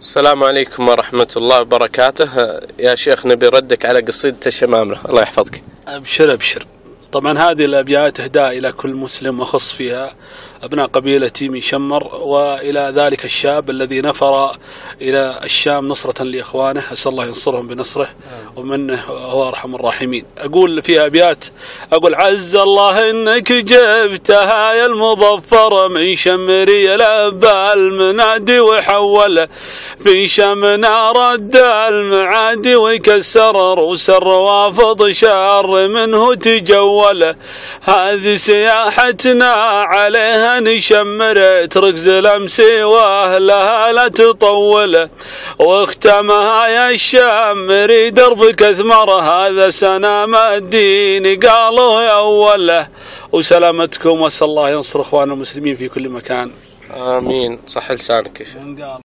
السلام عليكم ورحمة الله وبركاته. يا شيخ نبي ردك على قصيدة الشمامرة الله يحفظك. أبشر أبشر. طبعا هذه الأبيات إهداء إلى كل مسلم وخص فيها أبناء قبيلة تيمي شمر وإلى ذلك الشاب الذي نفر إلى الشام نصرة لإخوانه. أسأل الله ينصرهم بنصره ومنه هو أرحم الراحمين. أقول فيها أبيات أقول عز الله إنك جبتها يا المظفر من شمري لبى المنادي وحوله في شمنا رد المعادي وكسر روس الروافض شر منه تجوله هذه سياحتنا عليها نشمر. تركز الامسي واهلها لا تطوله واختمها يا الشامري دربك اثمر هذا سنام الدين قالوا يا اوله وسلامتكم وأسأل الله ينصر إخواننا المسلمين في كل مكان. آمين. صح لسانك يا شيخ.